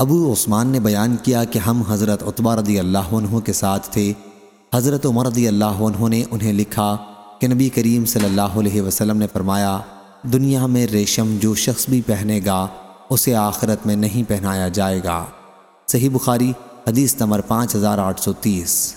ابو عثمان نے بیان کیا کہ ہم حضرت عطبہ رضی اللہ عنہ کے ساتھ تھے۔ حضرت عمر رضی اللہ عنہ نے انہیں لکھا کہ نبی کریم صلی اللہ علیہ وسلم نے فرمایا، دنیا میں ریشم جو شخص بھی پہنے گا، اسے آخرت میں نہیں پہنایا جائے گا۔ صحیح بخاری، حدیث نمبر پانچ ہزار آٹھ سو تیس۔